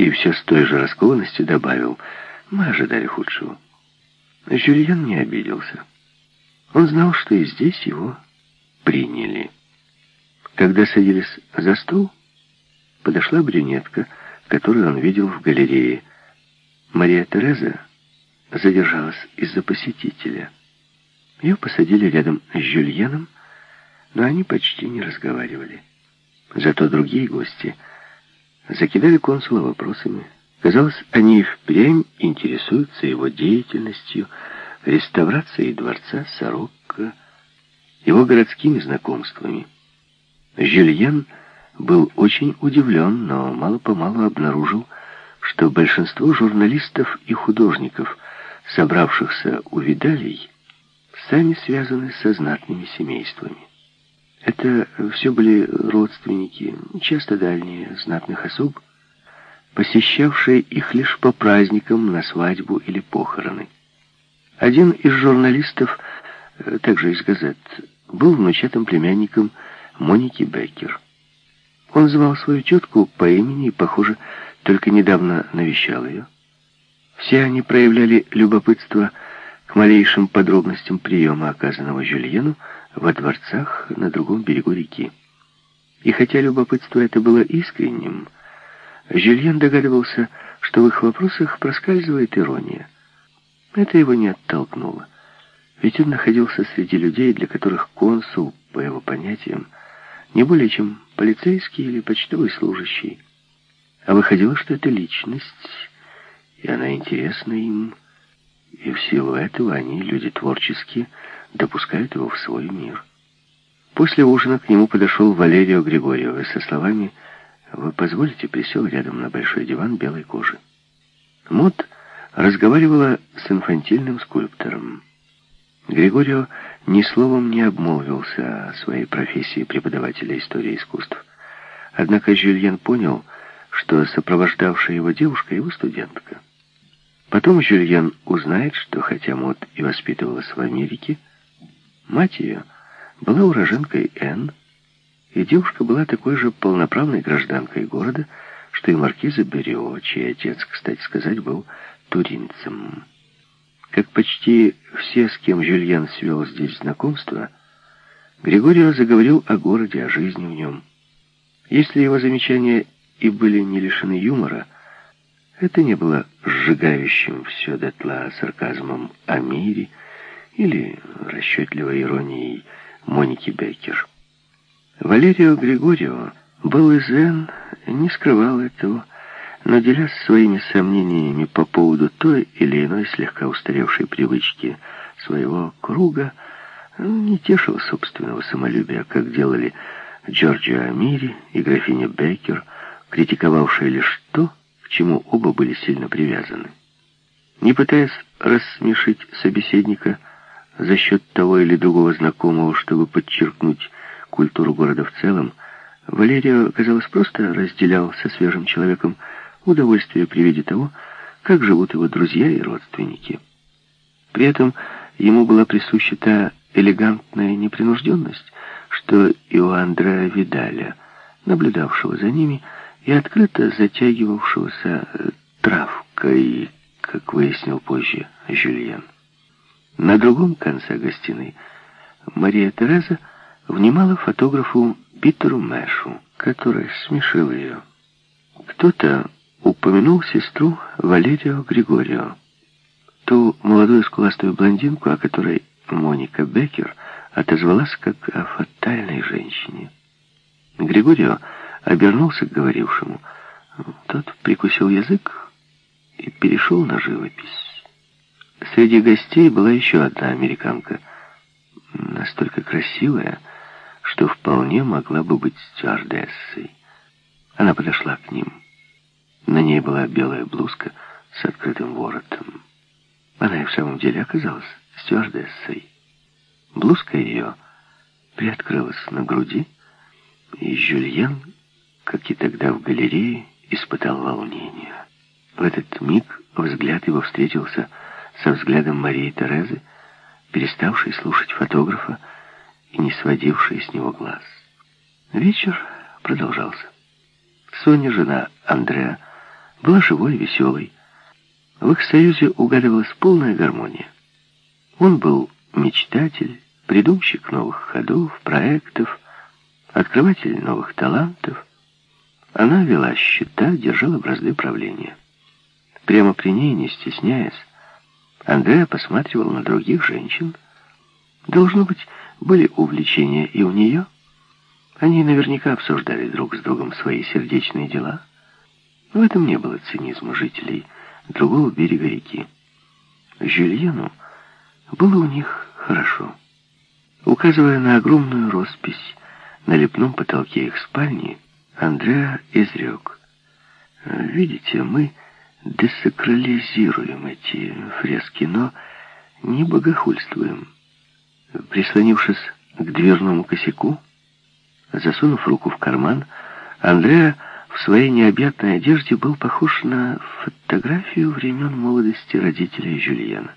и все с той же раскованностью добавил, мы ожидали худшего. Жюльен не обиделся. Он знал, что и здесь его приняли. Когда садились за стол, подошла брюнетка, которую он видел в галерее. Мария Тереза задержалась из-за посетителя. Ее посадили рядом с Жюльеном, но они почти не разговаривали. Зато другие гости закидали консула вопросами. Казалось, они и впрямь интересуются его деятельностью, реставрацией дворца Сорокко, его городскими знакомствами. Жюльен был очень удивлен, но мало-помалу обнаружил, что большинство журналистов и художников, собравшихся у Видалей, сами связаны со знатными семействами. Это все были родственники, часто дальние, знатных особ, посещавшие их лишь по праздникам, на свадьбу или похороны. Один из журналистов, э, также из газет, был внучатым племянником Моники Беккер. Он звал свою тетку по имени и, похоже, только недавно навещал ее. Все они проявляли любопытство к малейшим подробностям приема, оказанного Жюльену во дворцах на другом берегу реки. И хотя любопытство это было искренним, Жюльен догадывался, что в их вопросах проскальзывает ирония. Это его не оттолкнуло. Ведь он находился среди людей, для которых консул, по его понятиям, не более чем полицейский или почтовый служащий. А выходило, что это личность, и она интересна им, и в силу этого они, люди творческие, допускают его в свой мир. После ужина к нему подошел Валерио Григорьев со словами «Вы позволите?» присел рядом на большой диван белой кожи. Мот разговаривала с инфантильным скульптором. Григорио ни словом не обмолвился о своей профессии преподавателя истории искусств. Однако Жюльен понял, что сопровождавшая его девушка его студентка. Потом Жюльен узнает, что хотя Мот и воспитывалась в Америке, мать ее была уроженкой Н, и девушка была такой же полноправной гражданкой города, что и маркиза Берио, чей отец, кстати сказать, был туринцем. Как почти все, с кем Жюльен свел здесь знакомство, Григорио заговорил о городе, о жизни в нем. Если его замечания и были не лишены юмора, это не было сжигающим все дотла сарказмом о мире или расчетливой иронией Моники Беккер. Валерио Григорио был из Н, не скрывал этого, но делясь своими сомнениями по поводу той или иной слегка устаревшей привычки своего круга, не тешил собственного самолюбия, как делали Джорджио Амири и графиня Бейкер, критиковавшие лишь то, к чему оба были сильно привязаны. Не пытаясь рассмешить собеседника за счет того или другого знакомого, чтобы подчеркнуть культуру города в целом, Валерио, казалось, просто разделял со свежим человеком удовольствие при виде того, как живут его друзья и родственники. При этом ему была присуща та элегантная непринужденность, что и у Андреа Видаля, наблюдавшего за ними и открыто затягивавшегося э, травкой, как выяснил позже Жюльен. На другом конце гостиной Мария Тереза внимала фотографу Питеру Мэшу, который смешил ее. Кто-то упомянул сестру Валерию Григорио, ту молодую скуластую блондинку, о которой Моника Беккер отозвалась как о фатальной женщине. Григорио обернулся к говорившему. Тот прикусил язык и перешел на живопись. Среди гостей была еще одна американка, настолько красивая, что вполне могла бы быть стюардессой. Она подошла к ним. На ней была белая блузка с открытым воротом. Она и в самом деле оказалась стюардессой. Блузка ее приоткрылась на груди, и Жюльен, как и тогда в галерее, испытал волнение. В этот миг взгляд его встретился со взглядом Марии Терезы, переставшей слушать фотографа и не сводившей с него глаз. Вечер продолжался. Соня, жена Андреа, была живой, веселой. В их союзе угадывалась полная гармония. Он был мечтатель, придумщик новых ходов, проектов, открыватель новых талантов. Она вела счета, держала бразды правления. Прямо при ней, не стесняясь, Андреа посматривал на других женщин. Должно быть, были увлечения и у нее. Они наверняка обсуждали друг с другом свои сердечные дела. В этом не было цинизма жителей другого берега реки. Жюльену было у них хорошо. Указывая на огромную роспись на лепном потолке их спальни, Андреа изрек. «Видите, мы десакрализируем эти фрески, но не богохульствуем». Прислонившись к дверному косяку, засунув руку в карман, Андреа в своей необъятной одежде был похож на фотографию времен молодости родителей Жюльена.